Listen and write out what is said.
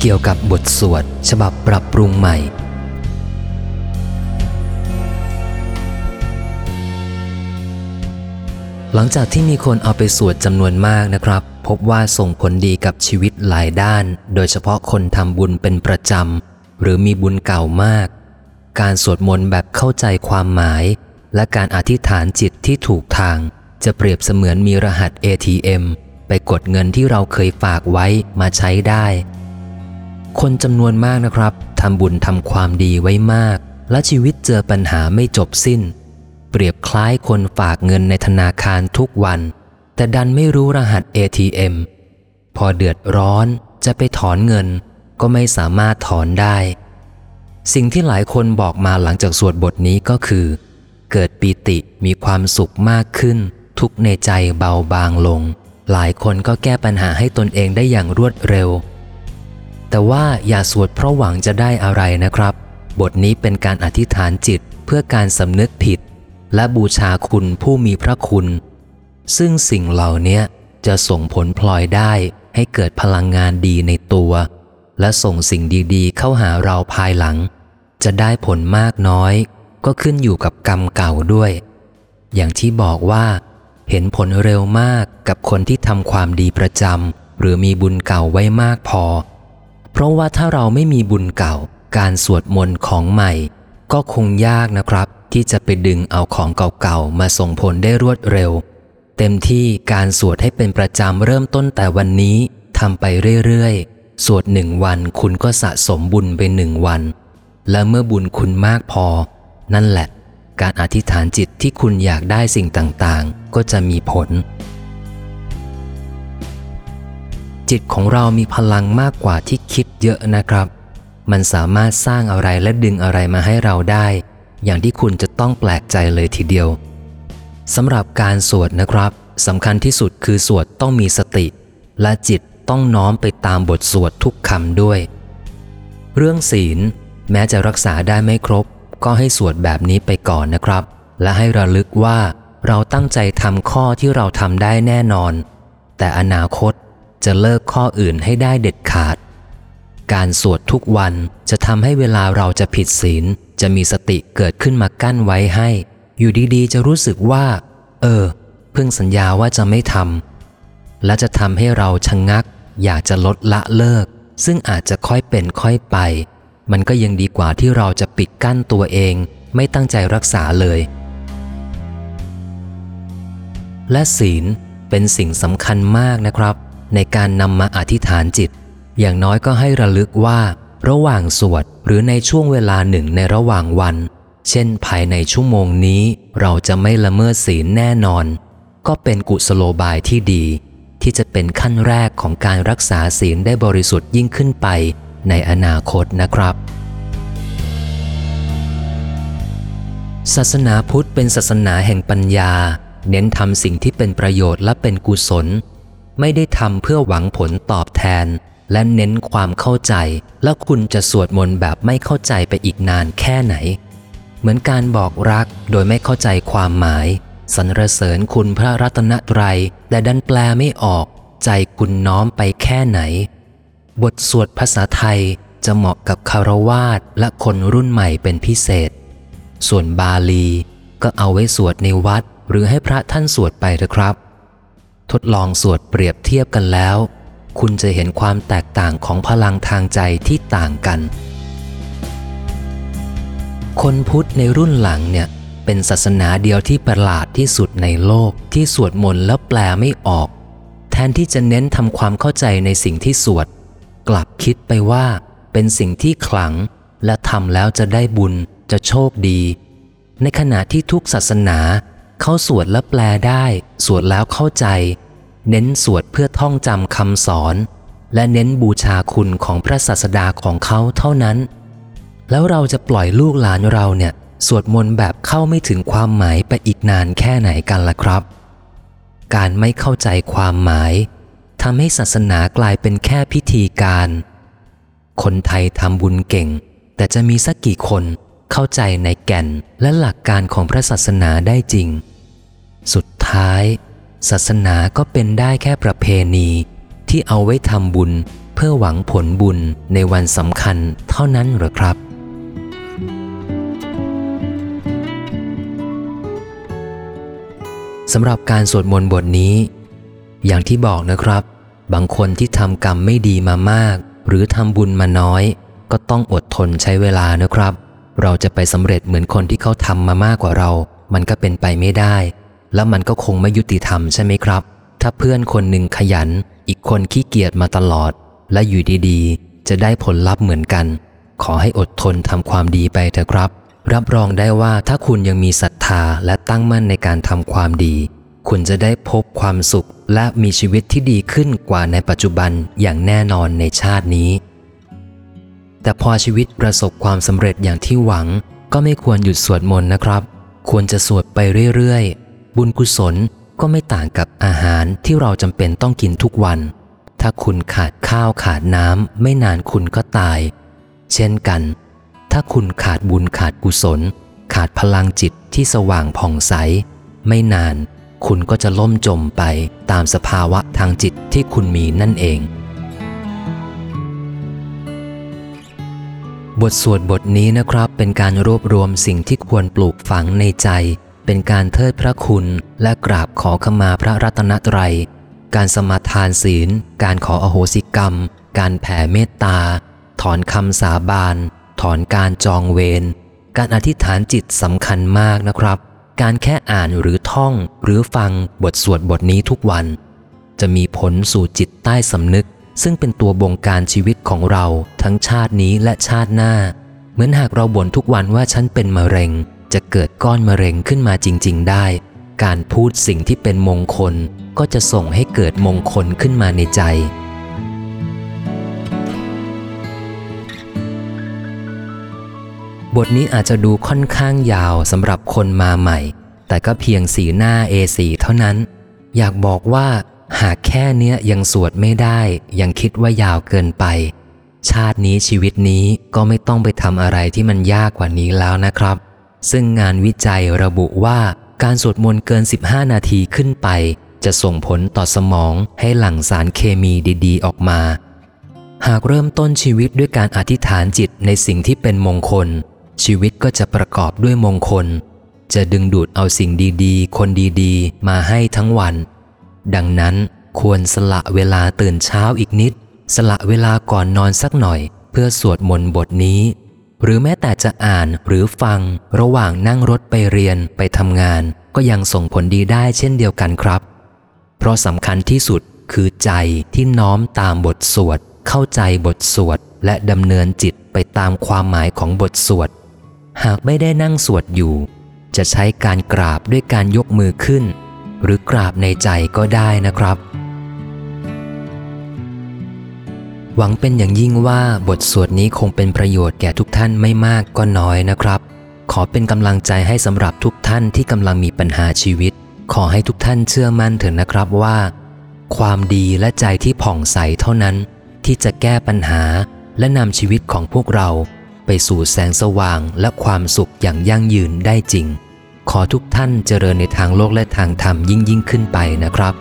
เกี่ยวกับบทสวดฉบับปรับปรุงใหม่ หลังจากที่มีคนเอาไปสวดจำนวนมากนะครับ พบว่าส่งผลดีกับชีวิตหลายด้าน โดยเฉพาะคนทำบุญเป็นประจำ หรือมีบุญเก่ามาก การสวดมนต์แบบเข้าใจความหมาย และการอธิษฐานจิตที่ถูกทาง จะเปรียบเสมือนมีรหัส ATM ไปกดเงินที่เราเคยฝากไว้มาใช้ได้ คนจำนวนมากนะครับทำบุญทำความดีไว้มาก และชีวิตเจอปัญหาไม่จบสิ้น เปรียบคล้ายคนฝากเงินในธนาคารทุกวัน แต่ดันไม่รู้รหัส ATM พอเดือดร้อนจะไปถอนเงิน ก็ไม่สามารถถอนได้ สิ่งที่หลายคนบอกมาหลังจากสวดบทนี้ก็คือ เกิดปีติมีความสุขมากขึ้น ทุกในใจเบาบางลง หลายคนก็แก้ปัญหาให้ตนเองได้อย่างรวดเร็ว แต่ว่าอย่าสวดเพราะหวังจะได้อะไรนะครับ บทนี้เป็นการอธิษฐานจิตเพื่อการสำนึกผิด และบูชาคุณผู้มีพระคุณ ซึ่งสิ่งเหล่านี้จะส่งผลพลอยได้ให้เกิดพลังงานดีในตัว และส่งสิ่งดีๆ เข้าหาเราภายหลัง จะได้ผลมากน้อย ก็ขึ้นอยู่กับกรรมเก่าด้วย อย่างที่บอกว่า เห็นผลเร็วมากกับคนที่ทำความดีประจำหรือมีบุญเก่าไว้มากพอ เพราะว่าถ้าเราไม่มีบุญเก่า การสวดมนต์ของใหม่ ก็คงยากนะครับ ที่จะไปดึงเอาของเก่าๆมาส่งผลได้รวดเร็ว เต็มที่การสวดให้เป็นประจำเริ่มต้นแต่วันนี้ทำไปเรื่อยๆ สวดหนึ่งวันคุณก็สะสมบุญไปหนึ่งวัน และเมื่อบุญคุณมากพอ นั่นแหละ การอธิษฐานจิตที่คุณอยากได้สิ่งต่างๆ ก็จะมีผล จิตของเรามีพลังมากกว่าที่คิดเยอะนะครับ มันสามารถสร้างอะไรและดึงอะไรมาให้เราได้ อย่างที่คุณจะต้องแปลกใจเลยทีเดียวสำหรับการสวดนะครับสำคัญที่สุดคือสวดต้องมีสติ และจิตต้องน้อมไปตามบทสวดทุกคำด้วย เรื่องศีล แม้จะรักษาได้ไม่ครบ ก็ให้สวดแบบนี้ไปก่อนนะครับ และให้ระลึกว่า เราตั้งใจทำข้อที่เราทำได้แน่นอน แต่อนาคตจะเลิกข้ออื่นให้ได้เด็ดขาด การสวดทุกวันจะทำให้เวลาเราจะผิดศีล จะมีสติเกิดขึ้นมากั้นไว้ให้ อยู่ดีๆ จะรู้สึกว่า เออ เพิ่งสัญญาว่าจะไม่ทำและจะทำให้เราชะงงัก อยากจะลดละเลิก ซึ่งอาจจะค่อยเป็นค่อยไป มันก็ยังดีกว่าที่เราจะปิดกั้นตัวเอง ไม่ตั้งใจรักษาเลย และศีลเป็นสิ่งสำคัญมากนะครับ ในการนำมาอธิษฐานจิต อย่างน้อยก็ให้ระลึกว่า ระหว่างสวดหรือในช่วงเวลาหนึ่งในระหว่างวัน เช่นภายในชั่วโมงนี้ เราจะไม่ละเมิดศีลแน่นอน ก็เป็นกุศโลบายที่ดี ที่จะเป็นขั้นแรกของการรักษาศีลได้บริสุทธิ์ยิ่งขึ้นไปในอนาคตนะครับศาสนาพุทธเป็นศาสนาแห่งปัญญา เน้นทำสิ่งที่เป็นประโยชน์และเป็นกุศล ไม่ได้ทำเพื่อหวังผลตอบแทน และเน้นความเข้าใจ แล้วคุณจะสวดมนต์แบบไม่เข้าใจไปอีกนานแค่ไหน เหมือนการบอกรักโดยไม่เข้าใจความหมายสรรเสริญคุณพระรัตนตรัยแต่ดันแปลไม่ออก ใจคุณน้อมไปแค่ไหน บทสวดภาษาไทยจะเหมาะกับคารวาสและคนรุ่นใหม่เป็นพิเศษ ส่วนบาลีก็เอาไว้สวดในวัด หรือให้พระท่านสวดไปเถอะครับ ทดลองสวดเปรียบเทียบกันแล้ว คุณจะเห็นความแตกต่างของพลังทางใจที่ต่างกัน คนพุทธในรุ่นหลังเนี่ยเป็นศาสนาเดียวที่ประหลาดที่สุดในโลกที่สวดมนต์แล้วแปลไม่ออก แทนที่จะเน้นทำความเข้าใจในสิ่งที่สวด กลับคิดไปว่า เป็นสิ่งที่ขลัง และทำแล้วจะได้บุญจะโชคดี ในขณะที่ทุกศาสนา เขาสวดและแปลได้ สวดแล้วเข้าใจ เน้นสวดเพื่อท่องจำคำสอน และเน้นบูชาคุณของพระศาสดาของเขาเท่านั้น แล้วเราจะปล่อยลูกหลานเราเนี่ย สวดมนต์แบบเข้าไม่ถึงความหมายไปอีกนานแค่ไหนกันล่ะครับ การไม่เข้าใจความหมายทำให้ศาสนากลายเป็นแค่พิธีการ คนไทยทำบุญเก่ง แต่จะมีสักกี่คนเข้าใจในแก่นและหลักการของพระศาสนาได้จริง ท้าย ศาสนาก็เป็นได้แค่ประเพณีที่เอาไว้ทำบุญเพื่อหวังผลบุญในวันสำคัญเท่านั้นหรือครับ สำหรับการสวดมนต์บทนี้ อย่างที่บอกนะครับ บางคนที่ทำกรรมไม่ดีมามาก หรือทำบุญมาน้อย ก็ต้องอดทนใช้เวลานะครับ เราจะไปสำเร็จเหมือนคนที่เขาทำมามากกว่าเรา มันก็เป็นไปไม่ได้ แล้วมันก็คงไม่ยุติธรรมใช่ไหมครับ ถ้าเพื่อนคนหนึ่งขยัน อีกคนขี้เกียจมาตลอด และอยู่ดีๆ จะได้ผลลัพธ์เหมือนกัน ขอให้อดทนทำความดีไปเถอะครับ รับรองได้ว่าถ้าคุณยังมีศรัทธาและตั้งมั่นในการทำความดี คุณจะได้พบความสุขและมีชีวิตที่ดีขึ้นกว่าในปัจจุบันอย่างแน่นอนในชาตินี้ แต่พอชีวิตประสบความสำเร็จอย่างที่หวัง ก็ไม่ควรหยุดสวดมนต์นะครับ ควรจะสวดไปเรื่อยๆ บุญกุศลก็ไม่ต่างกับอาหารที่เราจำเป็นต้องกินทุกวัน ถ้าคุณขาดข้าวขาดน้ำไม่นานคุณก็ตาย เช่นกัน ถ้าคุณขาดบุญขาดกุศล ขาดพลังจิตที่สว่างผ่องใส ไม่นานคุณก็จะล่มจมไปตามสภาวะทางจิตที่คุณมีนั่นเอง บทสวดบทนี้นะครับเป็นการรวบรวมสิ่งที่ควรปลูกฝังในใจ เป็นการเทิดพระคุณและกราบขอขมาพระรัตนตรัย การสมาทานศีล การขออโหสิกรรม การแผ่เมตตา ถอนคำสาบาน ถอนการจองเวร การอธิษฐานจิตสำคัญมากนะครับ การแค่อ่านหรือท่องหรือฟังบทสวดบทนี้ทุกวัน จะมีผลสู่จิตใต้สำนึก ซึ่งเป็นตัวบงการชีวิตของเราทั้งชาตินี้และชาติหน้า เหมือนหากเราบ่นทุกวันว่าฉันเป็นมะเร็ง จะเกิดก้อนมะเร็งขึ้นมาจริง ๆ ได้ การพูดสิ่งที่เป็นมงคลก็จะส่งให้เกิดมงคลขึ้นมาในใจ บทนี้อาจจะดูค่อนข้างยาวสำหรับคนมาใหม่ แต่ก็เพียงสีหน้า A4 เท่านั้น อยากบอกว่าหากแค่เนี้ยยังสวดไม่ได้ ยังคิดว่ายาวเกินไป ชาตินี้ชีวิตนี้ก็ไม่ต้องไปทำอะไรที่มันยากกว่านี้แล้วนะครับ ซึ่งงานวิจัยระบุว่าการสวดมนต์เกิน 15 นาทีขึ้นไป จะส่งผลต่อสมองให้หลั่งสารเคมีดีๆ ออกมา หากเริ่มต้นชีวิตด้วยการอธิษฐานจิตในสิ่งที่เป็นมงคล ชีวิตก็จะประกอบด้วยมงคล จะดึงดูดเอาสิ่งดีๆ คนดีๆ มาให้ทั้งวัน ดังนั้นควรสละเวลาตื่นเช้าอีกนิด สละเวลาก่อนนอนสักหน่อย เพื่อสวดมนต์บทนี้ หรือแม้แต่จะอ่านหรือฟัง ระหว่างนั่งรถไปเรียนไปทำงาน ก็ยังส่งผลดีได้เช่นเดียวกันครับ เพราะสำคัญที่สุดคือใจที่น้อมตามบทสวด เข้าใจบทสวด และดำเนินจิตไปตามความหมายของบทสวด หากไม่ได้นั่งสวดอยู่ จะใช้การกราบด้วยการยกมือขึ้น หรือกราบในใจก็ได้นะครับ หวังเป็นอย่างยิ่งว่าบทสวดนี้คงเป็นประโยชน์แก่ทุกท่านไม่มากก็น้อยนะครับ ขอเป็นกำลังใจให้สำหรับทุกท่านที่กำลังมีปัญหาชีวิต ขอให้ทุกท่านเชื่อมั่นเถอะนะครับว่า ความดีและใจที่ผ่องใสเท่านั้น ที่จะแก้ปัญหาและนำชีวิตของพวกเราไปสู่แสงสว่างและความสุขอย่างยั่งยืนได้จริง ขอทุกท่านเจริญในทางโลกและทางธรรมยิ่งยิ่งขึ้นไปนะครับ